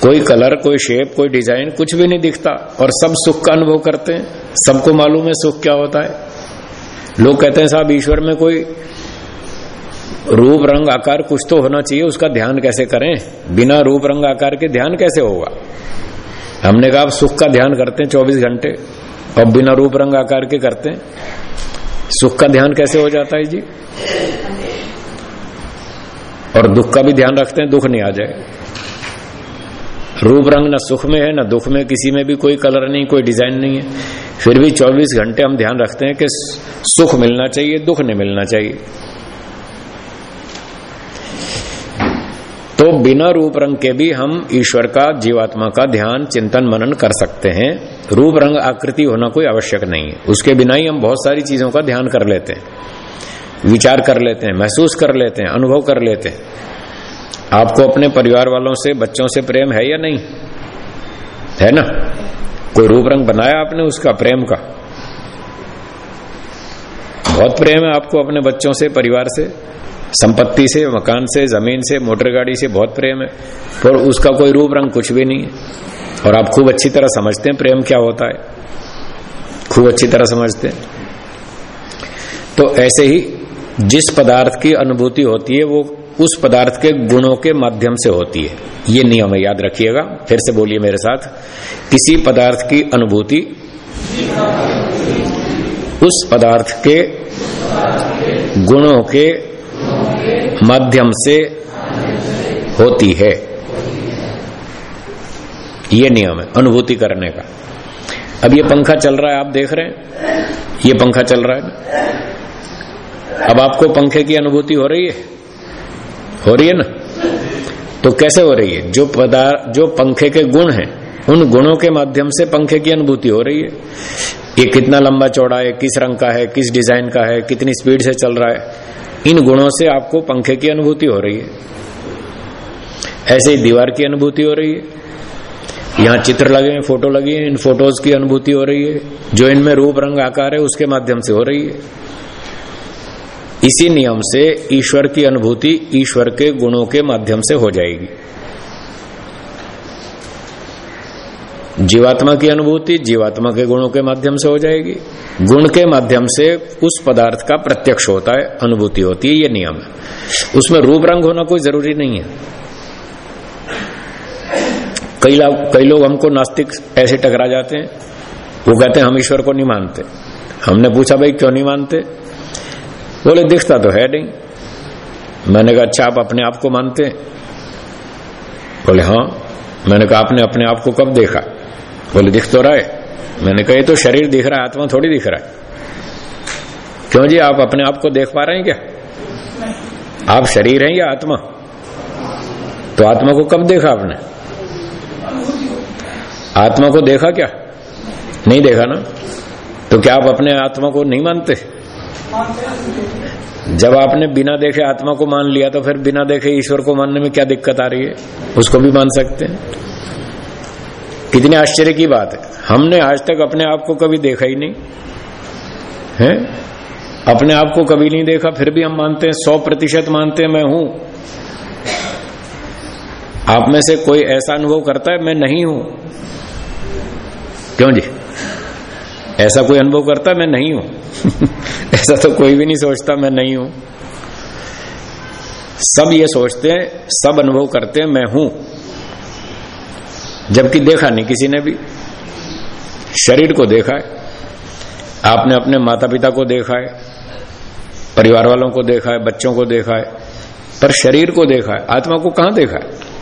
Speaker 2: कोई कलर, कोई शेप कोई डिज़ाइन कुछ भी नहीं दिखता। और सब सुख का अनुभव करते हैं। सबको मालूम है सुख क्या होता है। लोग कहते हैं, साहब, ईश्वर में कोई रूप रंग आकार कुछ तो होना चाहिए, उसका ध्यान कैसे करें? बिना रूप रंग आकार के ध्यान कैसे होगा? हमने कहा, आप सुख का ध्यान करते हैं, चौबीस घंटे। और बिना रूप रंग आकार के करते हैं। सुख का ध्यान कैसे हो जाता है जी? और दुख का भी ध्यान रखते हैं, दुख नहीं आ जाए। रूप रंग न सुख में है, न दुख में किसी में भी कोई कलर नहीं, कोई डिज़ाइन नहीं है। फिर भी 24 घंटे हम ध्यान रखते हैं कि सुख मिलना चाहिए, दुख नहीं मिलना चाहिए। तो बिना रूप रंग के भी हम ईश्वर का, जीवात्मा का ध्यान, चिंतन, मनन कर सकते हैं। रूप रंग आकृति होना कोई आवश्यक नहीं है। उसके बिना ही हम बहुत सारी चीज़ों का ध्यान कर लेते हैं। विचार कर लेते हैं, महसूस कर लेते हैं, अनुभव कर लेते हैं। आपको अपने परिवार वालों से, बच्चों से प्रेम है या नहीं? है ना? कोई रूप रंग बनाया आपने उसका, प्रेम का? बहुत प्रेम है आपको अपने बच्चों से, परिवार से। संपत्ति से, मकान से, ज़मीन से, मोटर गाड़ी से बहुत प्रेम है। पर उसका कोई रूप रंग कुछ भी नहीं है। और आप खूब अच्छी तरह समझते हैं प्रेम क्या होता है। खूब अच्छी तरह समझते हैं। तो ऐसे ही जिस पदार्थ की अनुभूति होती है, वो उस पदार्थ के गुणों के माध्यम से होती है। ये नियम है, याद रखिएगा। फिर से बोलिए मेरे साथ, किसी पदार्थ की अनुभूति उस पदार्थ के गुणों के माध्यम से होती है। ये नियम है, अनुभूति करने का। अब ये पंखा चल रहा है, आप देख रहे हैं। ये पंखा चल रहा है अब आपको पंखे की अनुभूति हो रही है? हो रही है ना? तो कैसे हो रही है? जो पदार्थ, जो पंखे के गुण हैं, उन गुणों के माध्यम से पंखे की अनुभूति हो रही है। ये कितना लंबा चौड़ा है, किस रंग का है, किस डिज़ाइन का है, कितनी स्पीड से चल रहा है। इन गुणों से आपको पंखे की अनुभूति हो रही है। ऐसे ही दीवार की अनुभूति हो रही है। यहाँ चित्र लगे हैं, फ़ोटो लगी है, इन फ़ोटोज़ की अनुभूति हो रही है। जो इनमें रूप, रंग, आकार है, उसके माध्यम से हो रही है। इसी नियम से ईश्वर की अनुभूति ईश्वर के गुणों के माध्यम से हो जाएगी। जीवात्मा की अनुभूति जीवात्मा के गुणों के माध्यम से हो जाएगी। गुण के माध्यम से उस पदार्थ का प्रत्यक्ष होता है, अनुभूति होती है, ये नियम है। उसमें रूप रंग होना कोई ज़रूरी नहीं है। कई लोग कई लोग हमको नास्तिक ऐसे टकरा जाते हैं। वो कहते हैं, हम ईश्वर को नहीं मानते। हमने पूछा, भाई, क्यों नहीं मानते? बोले, दिखता तो है नहीं। मैंने कहा अच्छा आप अपने आप को मानते बोले हाँ। मैंने कहा, आपने अपने आप को कब देखा? बोले दिख तो रहा है। मैंने कहा ये तो शरीर दिख रहा है आत्मा थोड़ी दिख रहा है। क्यों जी आप अपने आप को देख पा रहे हैं क्या? आप शरीर हैं या आत्मा? तो आत्मा को कब देखा आपने? आत्मा को देखा क्या? नहीं देखा ना? तो क्या आप अपने आत्मा को नहीं मानते? जब आपने बिना देखे आत्मा को मान लिया तो फिर बिना देखे ईश्वर को मानने में क्या दिक्कत आ रही है? उसको भी मान सकते हैं। कितने आश्चर्य की बात है। हमने आज तक अपने आप को कभी देखा ही नहीं। है? अपने आप को कभी नहीं देखा, फिर भी हम मानते हैं, सौ प्रतिशत मानते हैं, मैं हूँ। आप में से कोई ऐसा अनुभव करता है, मैं नहीं हूँ। क्यों जी? ऐसा कोई अनुभव करता है, मैं नहीं हूँ। ऐसा तो कोई भी नहीं सोचता, मैं नहीं हूँ। सब ये सोचते हैं, सब अनुभव करते हैं, मैं हूँ। जबकि देखा नहीं किसी ने भी। शरीर को देखा है। आपने अपने माता पिता को देखा है। परिवार वालों को देखा है। बच्चों को देखा है। पर शरीर को देखा है। आत्मा को कहाँ देखा है?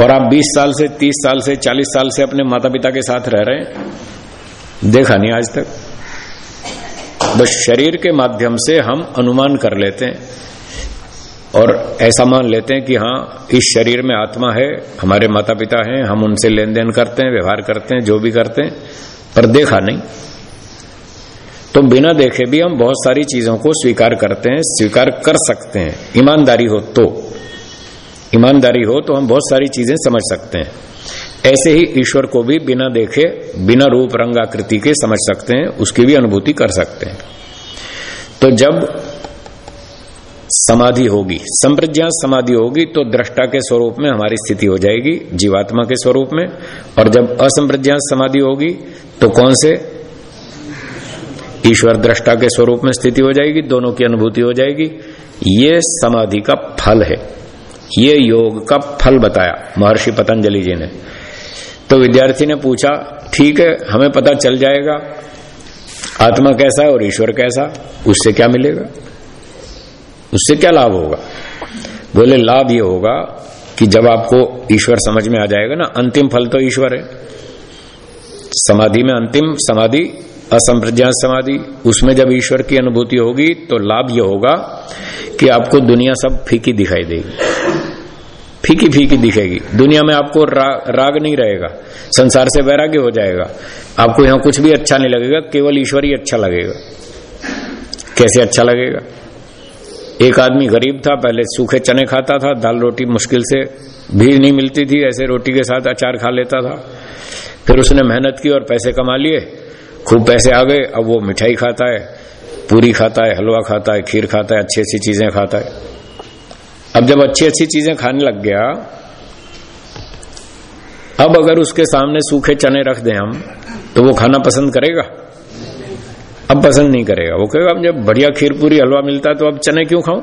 Speaker 2: और आप 20 साल से 30 साल से 40 साल से अपने माता पिता के साथ रह रहे हैं? देखा नहीं आज तक। बस शरीर के माध्यम से हम अनुमान कर लेते हैं। और ऐसा मान लेते हैं कि हाँ इस शरीर में आत्मा है, हमारे माता पिता हैं, हम उनसे लेन देन करते हैं, व्यवहार करते हैं, जो भी करते हैं, पर देखा नहीं। तो बिना देखे भी हम बहुत सारी चीज़ों को स्वीकार करते हैं, स्वीकार कर सकते हैं। ईमानदारी हो तो। ईमानदारी हो तो हम बहुत सारी चीज़ें समझ सकते हैं। ऐसे ही ईश्वर को भी बिना देखे, बिना रूप रंग आकृति के समझ सकते हैं, उसकी भी अनुभूति कर सकते हैं। तो जब समाधि होगी। संप्रज्ञा समाधि होगी तो दृष्टा के स्वरूप में हमारी स्थिति हो जाएगी, जीवात्मा के स्वरूप में। और जब असंप्रज्ञा समाधि होगी तो कौन से? ईश्वर दृष्टा के स्वरूप में स्थिति हो जाएगी, दोनों की अनुभूति हो जाएगी। ये समाधि का फल है। ये योग का फल बताया महर्षि पतंजलि जी ने। तो विद्यार्थी ने पूछा, ठीक है, हमें पता चल जाएगा, आत्मा कैसा है और ईश्वर कैसा, उससे क्या मिलेगा? उससे क्या लाभ होगा? बोले लाभ ये होगा कि जब आपको ईश्वर समझ में आ जाएगा ना अंतिम फल तो ईश्वर है। समाधि में अंतिम समाधि असंप्रज्ञात समाधि उसमें जब ईश्वर की अनुभूति होगी तो लाभ यह होगा कि आपको दुनिया सब फीकी दिखाई देगी। फीकी फीकी दिखेगी। दुनिया में आपको रा, राग नहीं रहेगा संसार से वैराग्य हो जाएगा। आपको यहाँ कुछ भी अच्छा नहीं लगेगा केवल ईश्वर ही अच्छा लगेगा। कैसे अच्छा लगेगा? एक आदमी गरीब था, पहले सूखे चने खाता था, दाल रोटी मुश्किल से भी नहीं मिलती थी, ऐसे रोटी के साथ अचार खा लेता था। फिर उसने मेहनत की और पैसे कमा लिए, खूब पैसे आ गए, अब वो मिठाई खाता है, पूरी खाता है, हलवा खाता है, खीर खाता है अच्छी अच्छी चीज़ें खाता है। अब जब अच्छी अच्छी चीज़ें खाने लग गया, अब अगर उसके सामने सूखे चने रख दें हम तो वो खाना पसंद करेगा? अब पसंद नहीं करेगा। वो कहेगा, अब जब बढ़िया खीर पूरी हलवा मिलता है तो अब चने क्यों खाऊं?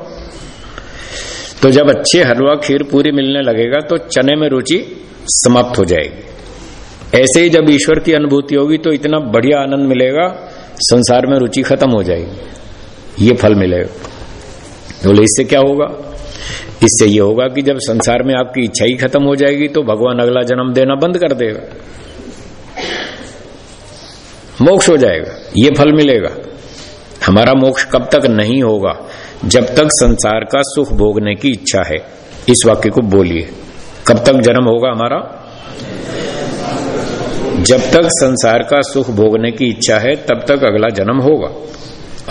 Speaker 2: तो जब अच्छे हलवा, खीर पूरी मिलने लगेगा तो चने में रुचि समाप्त हो जाएगी। ऐसे ही जब ईश्वर की अनुभूति होगी तो इतना बढ़िया आनंद मिलेगा, संसार में रुचि खत्म हो जाएगी। ये फल मिलेगा। बोले, इससे क्या होगा? इससे ये होगा कि जब संसार में आपकी इच्छा ही खत्म हो जाएगी तो भगवान अगला जन्म देना बंद कर देगा। मोक्ष हो जाएगा, ये फल मिलेगा। हमारा मोक्ष कब तक नहीं होगा? जब तक संसार का सुख भोगने की इच्छा है। इस वाक्य को बोलिए। कब तक जन्म होगा हमारा? जब तक संसार का सुख भोगने की इच्छा है, तब तक अगला जन्म होगा।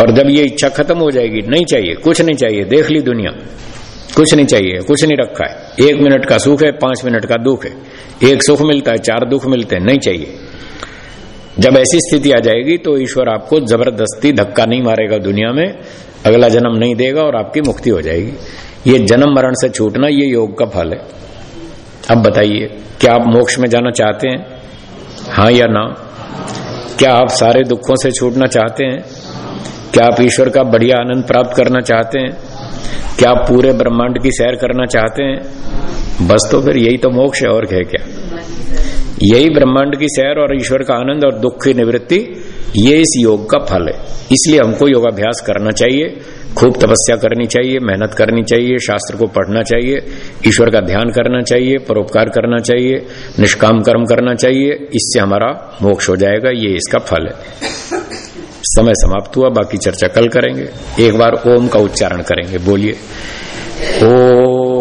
Speaker 2: और जब ये इच्छा खत्म हो जाएगी, नहीं चाहिए, कुछ नहीं चाहिए, देख ली दुनिया। कुछ नहीं चाहिए, कुछ नहीं रखा है। एक मिनट का सुख है, पाँच मिनट का दुख है। एक सुख मिलता है, चार दुख मिलते हैं, नहीं चाहिए। जब ऐसी स्थिति आ जाएगी तो ईश्वर आपको ज़बरदस्ती धक्का नहीं मारेगा दुनिया में, अगला जन्म नहीं देगा और आपकी मुक्ति हो जाएगी। ये जन्म मरण से छूटना ये योग का फल है। अब बताइए, क्या आप मोक्ष में जाना चाहते हैं? हाँ या ना? क्या आप सारे दुखों से छूटना चाहते हैं? क्या आप ईश्वर का बढ़िया आनंद प्राप्त करना चाहते हैं? क्या आप पूरे ब्रह्मांड की सैर करना चाहते हैं? बस तो फिर यही तो मोक्ष है, और है क्या? यही ब्रह्मांड की सैर और ईश्वर का आनंद और दुख की निवृत्ति, ये इस योग का फल है। इसलिए हमको योगाभ्यास करना चाहिए, खूब तपस्या करनी चाहिए, मेहनत करनी चाहिए, शास्त्र को पढ़ना चाहिए, ईश्वर का ध्यान करना चाहिए, परोपकार करना चाहिए, निष्काम कर्म करना चाहिए, इससे हमारा मोक्ष हो जाएगा, ये इसका फल है। समय समाप्त हुआ, बाकी चर्चा कल करेंगे। एक बार ओम का उच्चारण करेंगे, बोलिए। ओ